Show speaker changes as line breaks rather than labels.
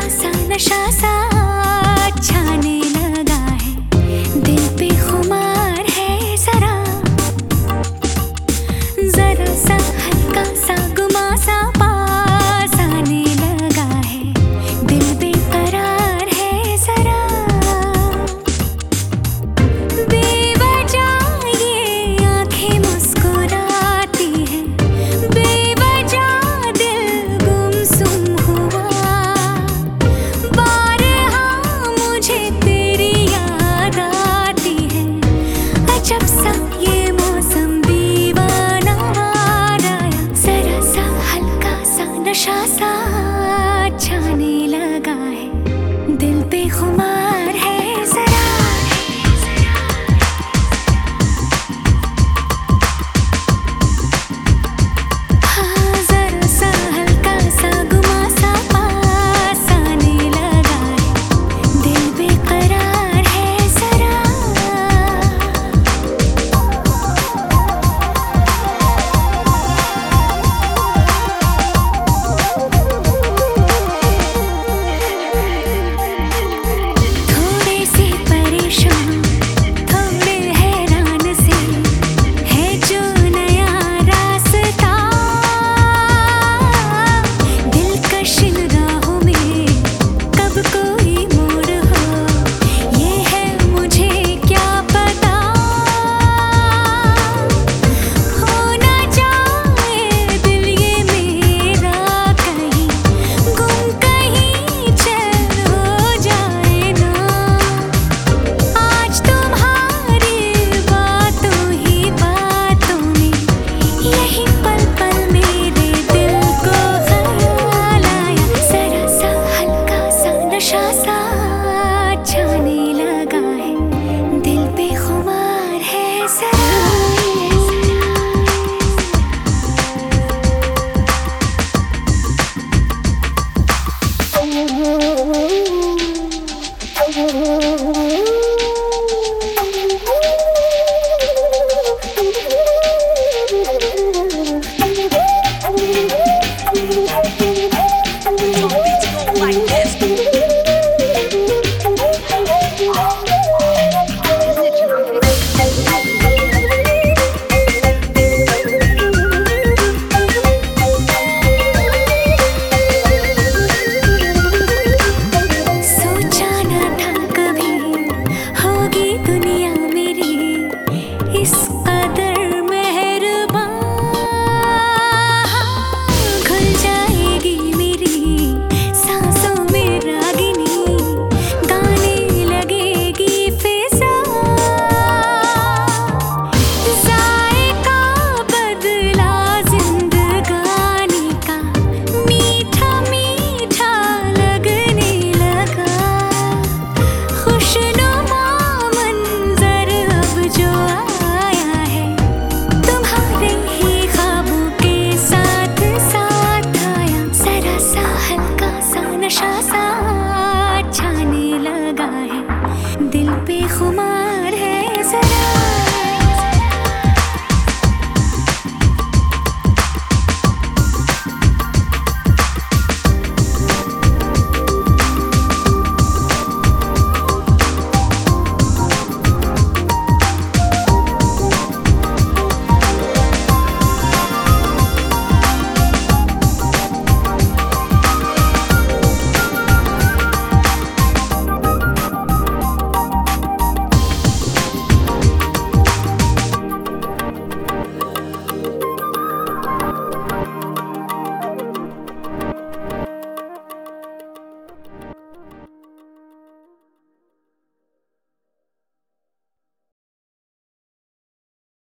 放肆那想。नशा सा छाने लगा है। दिल पे खुमा